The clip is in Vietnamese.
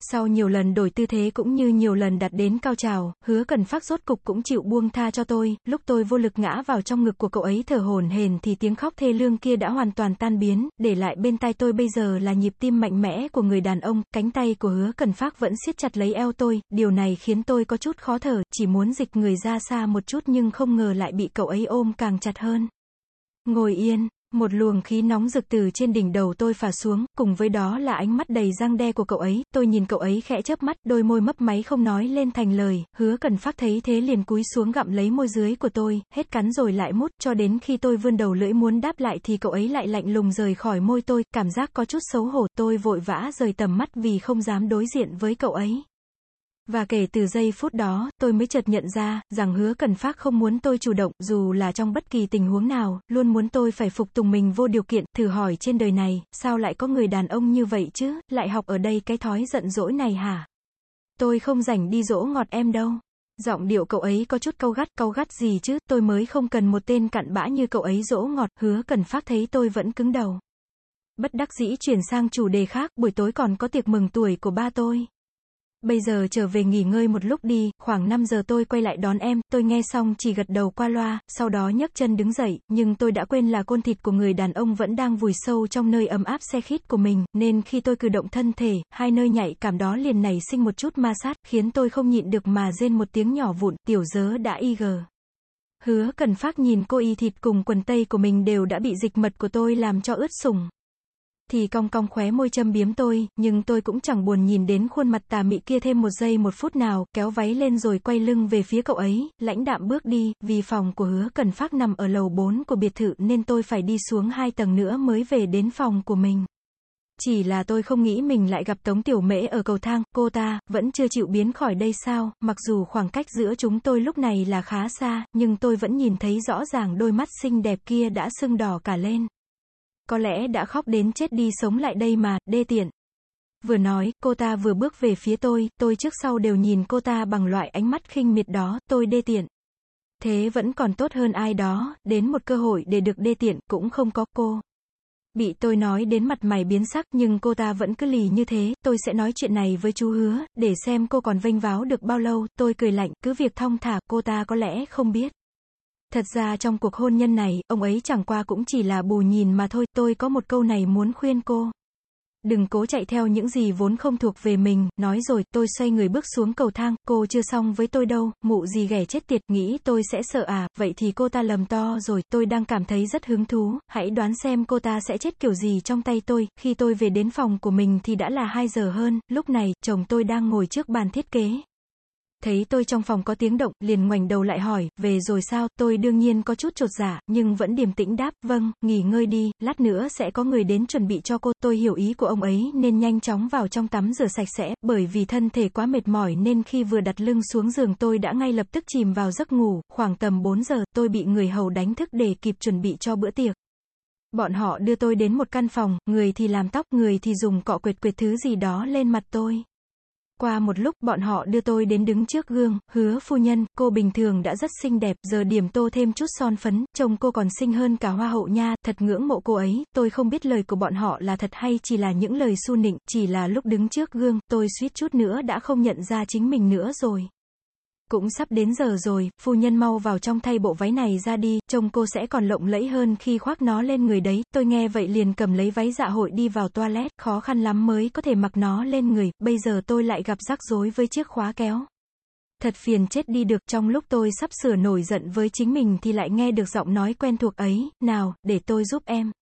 sau nhiều lần đổi tư thế cũng như nhiều lần đặt đến cao trào, hứa cần phát rốt cục cũng chịu buông tha cho tôi, lúc tôi vô lực ngã vào trong ngực của cậu ấy thở hổn hển thì tiếng khóc thê lương kia đã hoàn toàn tan biến, để lại bên tai tôi bây giờ là nhịp tim mạnh mẽ của người đàn ông, cánh tay của hứa cần phát vẫn siết chặt lấy eo tôi, điều này khiến tôi có chút khó thở, chỉ muốn dịch người ra xa một chút nhưng không ngờ lại bị cậu ấy ôm càng chặt hơn. Ngồi yên, một luồng khí nóng rực từ trên đỉnh đầu tôi phả xuống, cùng với đó là ánh mắt đầy răng đe của cậu ấy, tôi nhìn cậu ấy khẽ chớp mắt, đôi môi mấp máy không nói lên thành lời, hứa cần phát thấy thế liền cúi xuống gặm lấy môi dưới của tôi, hết cắn rồi lại mút, cho đến khi tôi vươn đầu lưỡi muốn đáp lại thì cậu ấy lại lạnh lùng rời khỏi môi tôi, cảm giác có chút xấu hổ, tôi vội vã rời tầm mắt vì không dám đối diện với cậu ấy. Và kể từ giây phút đó, tôi mới chợt nhận ra, rằng hứa cần phát không muốn tôi chủ động, dù là trong bất kỳ tình huống nào, luôn muốn tôi phải phục tùng mình vô điều kiện, thử hỏi trên đời này, sao lại có người đàn ông như vậy chứ, lại học ở đây cái thói giận dỗi này hả? Tôi không rảnh đi dỗ ngọt em đâu. Giọng điệu cậu ấy có chút câu gắt, câu gắt gì chứ, tôi mới không cần một tên cặn bã như cậu ấy dỗ ngọt, hứa cần phát thấy tôi vẫn cứng đầu. Bất đắc dĩ chuyển sang chủ đề khác, buổi tối còn có tiệc mừng tuổi của ba tôi. Bây giờ trở về nghỉ ngơi một lúc đi, khoảng 5 giờ tôi quay lại đón em, tôi nghe xong chỉ gật đầu qua loa, sau đó nhấc chân đứng dậy, nhưng tôi đã quên là côn thịt của người đàn ông vẫn đang vùi sâu trong nơi ấm áp xe khít của mình, nên khi tôi cử động thân thể, hai nơi nhạy cảm đó liền nảy sinh một chút ma sát, khiến tôi không nhịn được mà rên một tiếng nhỏ vụn, tiểu dớ đã y gờ. Hứa cần phát nhìn cô y thịt cùng quần tây của mình đều đã bị dịch mật của tôi làm cho ướt sùng thì cong cong khóe môi châm biếm tôi, nhưng tôi cũng chẳng buồn nhìn đến khuôn mặt tà mị kia thêm một giây một phút nào, kéo váy lên rồi quay lưng về phía cậu ấy, lãnh đạm bước đi, vì phòng của hứa cần phát nằm ở lầu 4 của biệt thự nên tôi phải đi xuống hai tầng nữa mới về đến phòng của mình. Chỉ là tôi không nghĩ mình lại gặp Tống Tiểu Mễ ở cầu thang, cô ta, vẫn chưa chịu biến khỏi đây sao, mặc dù khoảng cách giữa chúng tôi lúc này là khá xa, nhưng tôi vẫn nhìn thấy rõ ràng đôi mắt xinh đẹp kia đã sưng đỏ cả lên. Có lẽ đã khóc đến chết đi sống lại đây mà, đê tiện. Vừa nói, cô ta vừa bước về phía tôi, tôi trước sau đều nhìn cô ta bằng loại ánh mắt khinh miệt đó, tôi đê tiện. Thế vẫn còn tốt hơn ai đó, đến một cơ hội để được đê tiện, cũng không có cô. Bị tôi nói đến mặt mày biến sắc nhưng cô ta vẫn cứ lì như thế, tôi sẽ nói chuyện này với chú hứa, để xem cô còn vênh váo được bao lâu, tôi cười lạnh, cứ việc thong thả, cô ta có lẽ không biết. Thật ra trong cuộc hôn nhân này, ông ấy chẳng qua cũng chỉ là bù nhìn mà thôi, tôi có một câu này muốn khuyên cô. Đừng cố chạy theo những gì vốn không thuộc về mình, nói rồi, tôi xoay người bước xuống cầu thang, cô chưa xong với tôi đâu, mụ gì ghẻ chết tiệt, nghĩ tôi sẽ sợ à, vậy thì cô ta lầm to rồi, tôi đang cảm thấy rất hứng thú, hãy đoán xem cô ta sẽ chết kiểu gì trong tay tôi, khi tôi về đến phòng của mình thì đã là 2 giờ hơn, lúc này, chồng tôi đang ngồi trước bàn thiết kế, Thấy tôi trong phòng có tiếng động, liền ngoảnh đầu lại hỏi, về rồi sao, tôi đương nhiên có chút trột dạ, nhưng vẫn điềm tĩnh đáp, vâng, nghỉ ngơi đi, lát nữa sẽ có người đến chuẩn bị cho cô, tôi hiểu ý của ông ấy nên nhanh chóng vào trong tắm rửa sạch sẽ, bởi vì thân thể quá mệt mỏi nên khi vừa đặt lưng xuống giường tôi đã ngay lập tức chìm vào giấc ngủ, khoảng tầm 4 giờ, tôi bị người hầu đánh thức để kịp chuẩn bị cho bữa tiệc. Bọn họ đưa tôi đến một căn phòng, người thì làm tóc, người thì dùng cọ quệt quệt thứ gì đó lên mặt tôi. Qua một lúc, bọn họ đưa tôi đến đứng trước gương, hứa phu nhân, cô bình thường đã rất xinh đẹp, giờ điểm tô thêm chút son phấn, chồng cô còn xinh hơn cả hoa hậu nha, thật ngưỡng mộ cô ấy, tôi không biết lời của bọn họ là thật hay chỉ là những lời su nịnh, chỉ là lúc đứng trước gương, tôi suýt chút nữa đã không nhận ra chính mình nữa rồi. Cũng sắp đến giờ rồi, phu nhân mau vào trong thay bộ váy này ra đi, trông cô sẽ còn lộng lẫy hơn khi khoác nó lên người đấy. Tôi nghe vậy liền cầm lấy váy dạ hội đi vào toilet, khó khăn lắm mới có thể mặc nó lên người, bây giờ tôi lại gặp rắc rối với chiếc khóa kéo. Thật phiền chết đi được, trong lúc tôi sắp sửa nổi giận với chính mình thì lại nghe được giọng nói quen thuộc ấy, nào, để tôi giúp em.